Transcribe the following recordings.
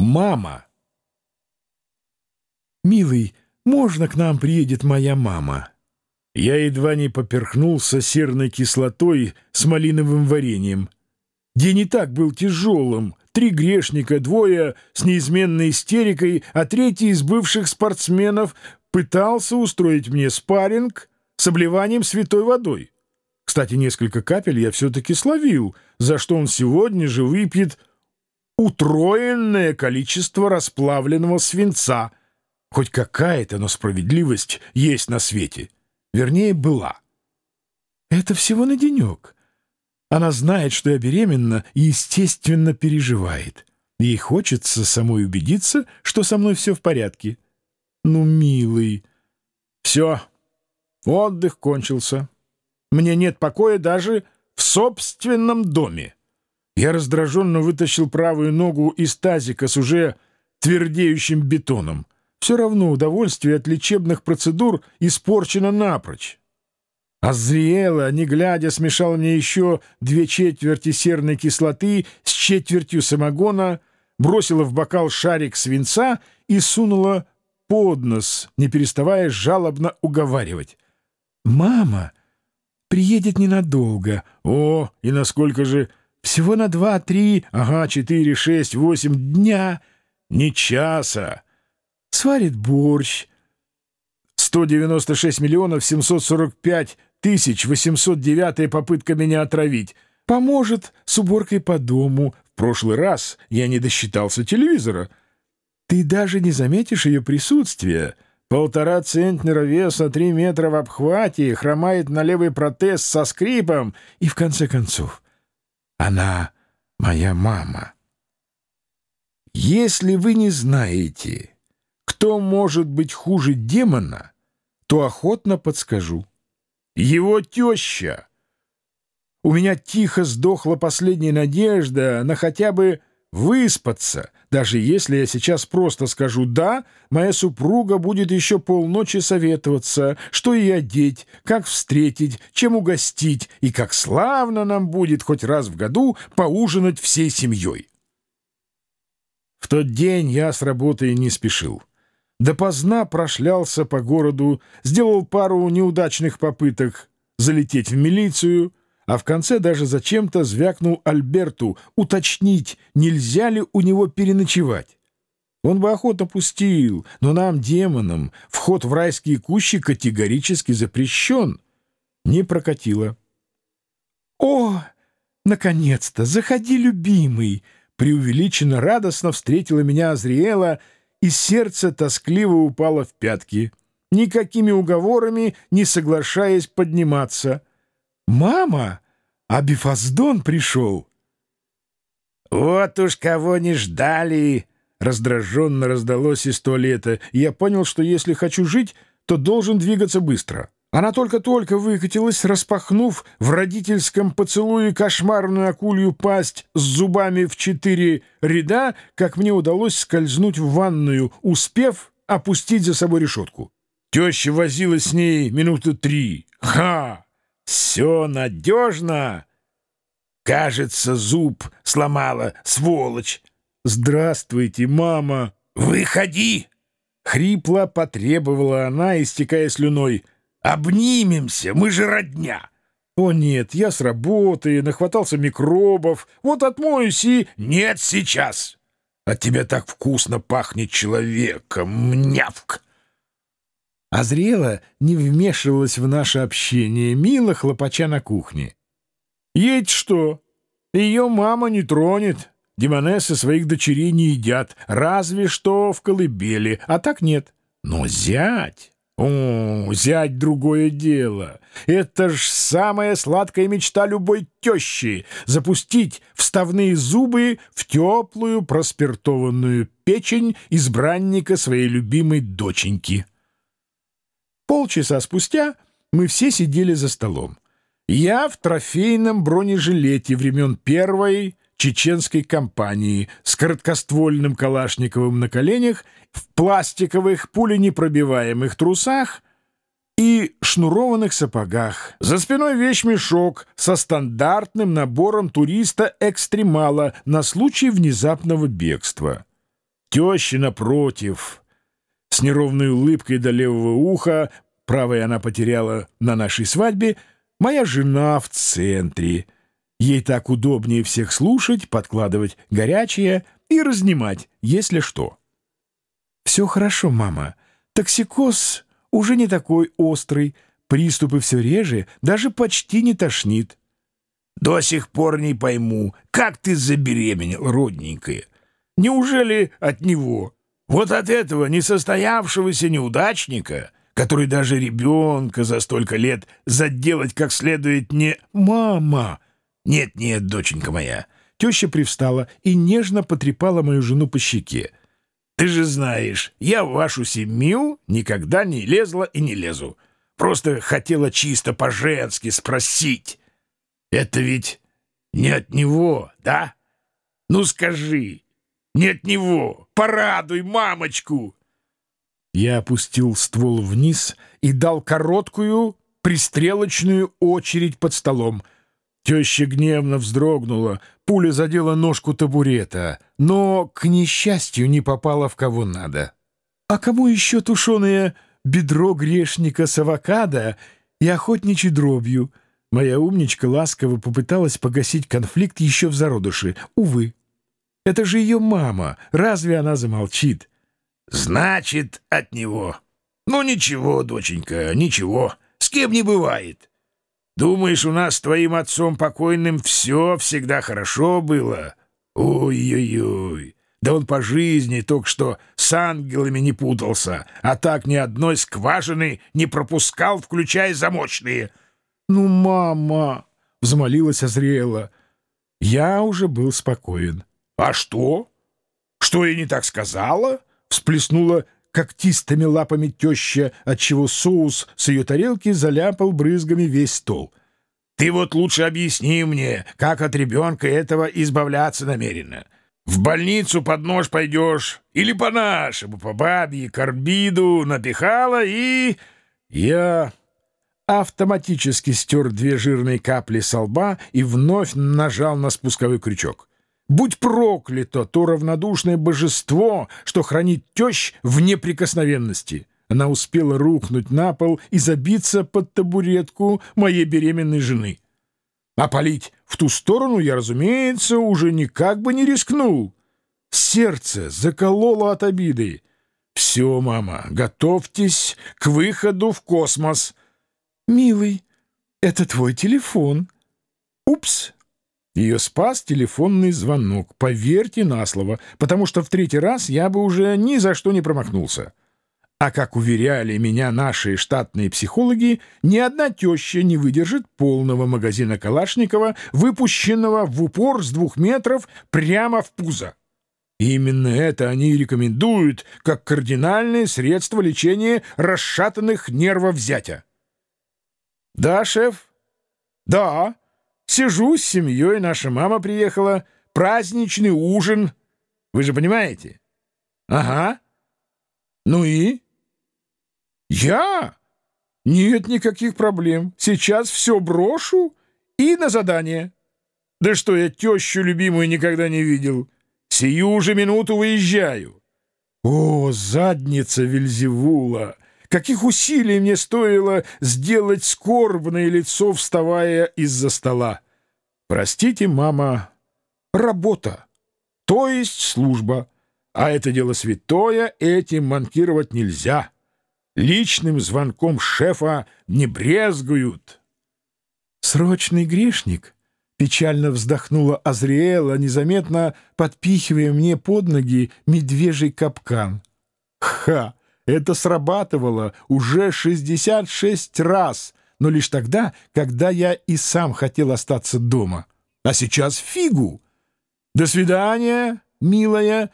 Мама. «Милый, можно к нам приедет моя мама?» Я едва не поперхнулся серной кислотой с малиновым вареньем. День и так был тяжелым. Три грешника, двое с неизменной истерикой, а третий из бывших спортсменов пытался устроить мне спарринг с обливанием святой водой. Кстати, несколько капель я все-таки словил, за что он сегодня же выпьет утроенное количество расплавленного свинца. Хоть какая-то, но справедливость есть на свете. Вернее, была. Это всего на денек. Она знает, что я беременна и, естественно, переживает. Ей хочется самой убедиться, что со мной все в порядке. Ну, милый. Все. Отдых кончился. Мне нет покоя даже в собственном доме. Я раздраженно вытащил правую ногу из тазика с уже твердеющим бетоном. Все равно удовольствие от лечебных процедур испорчено напрочь. Азриэла, не глядя, смешал мне еще две четверти серной кислоты с четвертью самогона, бросила в бокал шарик свинца и сунула под нос, не переставая жалобно уговаривать. «Мама приедет ненадолго. О, и насколько же...» Всего на два, три, ага, четыре, шесть, восемь дня. Не часа. Сварит борщ. 196 миллионов 745 тысяч 809 попытка меня отравить. Поможет с уборкой по дому. В прошлый раз я не досчитался телевизора. Ты даже не заметишь ее присутствия. Полтора центнера веса, три метра в обхвате, хромает на левый протез со скрипом. И в конце концов... Она моя мама. Если вы не знаете, кто может быть хуже демона, то охотно подскажу. Его теща. У меня тихо сдохла последняя надежда на хотя бы выспаться. Даже если я сейчас просто скажу «да», моя супруга будет еще полночи советоваться, что ей одеть, как встретить, чем угостить, и как славно нам будет хоть раз в году поужинать всей семьей. В тот день я с работы не спешил. Допоздна прошлялся по городу, сделал пару неудачных попыток залететь в милицию — а в конце даже зачем-то звякнул Альберту уточнить, нельзя ли у него переночевать. Он бы охотно пустил, но нам, демонам, вход в райские кущи категорически запрещен. Не прокатило. «О, наконец-то! Заходи, любимый!» Преувеличенно радостно встретила меня Азриэла, и сердце тоскливо упало в пятки, никакими уговорами не соглашаясь подниматься — «Мама, а Бифаздон пришел!» «Вот уж кого не ждали!» Раздраженно раздалось из туалета, и я понял, что если хочу жить, то должен двигаться быстро. Она только-только выкатилась, распахнув в родительском поцелуе кошмарную акулью пасть с зубами в четыре ряда, как мне удалось скользнуть в ванную, успев опустить за собой решетку. Теща возилась с ней минуты три. Ха! Все надежно. Кажется, зуб сломала, сволочь. Здравствуйте, мама. Выходи. Хрипло потребовала она, истекая слюной. Обнимемся, мы же родня. О нет, я с работы, нахватался микробов. Вот отмоюсь и... Нет сейчас. От тебя так вкусно пахнет человеком, мнявк. Азриэла не вмешивалась в наше общение, мило хлопача на кухне. «Едь что? Ее мама не тронет. Демонессы своих дочерей не едят, разве что в колыбели, а так нет. Но зять... О, зять — другое дело. Это ж самая сладкая мечта любой тещи — запустить вставные зубы в теплую проспиртованную печень избранника своей любимой доченьки». Полчаса спустя мы все сидели за столом. Я в трофейном бронежилете времен первой чеченской кампании с короткоствольным Калашниковым на коленях, в пластиковых пуленепробиваемых трусах и шнурованных сапогах. За спиной вещмешок со стандартным набором туриста-экстремала на случай внезапного бегства. Теща, напротив, с неровной улыбкой до левого уха, правой она потеряла на нашей свадьбе, моя жена в центре. Ей так удобнее всех слушать, подкладывать горячее и разнимать, если что. «Все хорошо, мама. Токсикоз уже не такой острый, приступы все реже, даже почти не тошнит». «До сих пор не пойму, как ты забеременел, родненькая. Неужели от него? Вот от этого несостоявшегося неудачника, который даже ребенка за столько лет заделать как следует не... Мама! Нет-нет, доченька моя». Теща привстала и нежно потрепала мою жену по щеке. «Ты же знаешь, я в вашу семью никогда не лезла и не лезу. Просто хотела чисто по-женски спросить. Это ведь не от него, да? Ну скажи, не от него. Порадуй мамочку!» Я опустил ствол вниз и дал короткую пристрелочную очередь под столом. Теща гневно вздрогнула, пуля задела ножку табурета, но, к несчастью, не попала в кого надо. А кому еще тушеное бедро грешника с авокадо и охотничьей дробью? Моя умничка ласково попыталась погасить конфликт еще в зародыше. Увы. Это же ее мама. Разве она замолчит? Значит, от него. Ну, ничего, доченька, ничего. С кем не бывает. Думаешь, у нас с твоим отцом покойным все всегда хорошо было? Ой-ой-ой. Да он по жизни только что с ангелами не путался, а так ни одной скважины не пропускал, включая замочные. «Ну, мама!» — взмолилась Азриэла. Я уже был спокоен. «А что? Что я не так сказала?» — всплеснула когтистыми лапами теща, отчего соус с ее тарелки заляпал брызгами весь стол. «Ты вот лучше объясни мне, как от ребенка этого избавляться намеренно. В больницу под нож пойдешь или по-нашему, по бабье, карбиду напихала и...» Я автоматически стер две жирные капли со лба и вновь нажал на спусковой крючок. Будь проклято то равнодушное божество, что хранит тещ в неприкосновенности. Она успела рухнуть на пол и забиться под табуретку моей беременной жены. А палить в ту сторону я, разумеется, уже никак бы не рискнул. Сердце закололо от обиды. «Все, мама, готовьтесь к выходу в космос». «Милый, это твой телефон». «Упс, ее спас телефонный звонок, поверьте на слово, потому что в третий раз я бы уже ни за что не промахнулся. А как уверяли меня наши штатные психологи, ни одна теща не выдержит полного магазина Калашникова, выпущенного в упор с двух метров прямо в пузо. И именно это они рекомендуют как кардинальное средство лечения расшатанных нервов зятя. «Да, шеф?» «Да». Сижу с семьей, наша мама приехала, праздничный ужин. Вы же понимаете? Ага. Ну и? Я? Нет никаких проблем. Сейчас все брошу и на задание. Да что, я тещу любимую никогда не видел. Сию же минуту выезжаю. О, задница Вельзевула! Каких усилий мне стоило сделать скорбное лицо, вставая из-за стола. Простите, мама, работа, то есть служба. А это дело святое, этим манкировать нельзя. Личным звонком шефа не брезгуют. Срочный грешник — печально вздохнула Азриэла, незаметно подпихивая мне под ноги медвежий капкан. «Ха! Это срабатывало уже 66 раз, но лишь тогда, когда я и сам хотел остаться дома. А сейчас фигу! До свидания, милая!»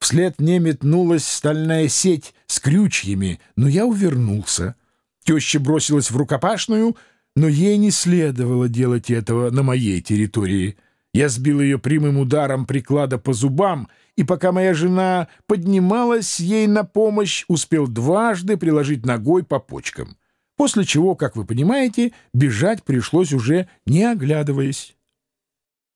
Вслед мне метнулась стальная сеть с крючьями, но я увернулся. Теща бросилась в рукопашную, но ей не следовало делать этого на моей территории. Я сбил ее прямым ударом приклада по зубам, и пока моя жена поднималась ей на помощь, успел дважды приложить ногой по почкам. После чего, как вы понимаете, бежать пришлось уже не оглядываясь.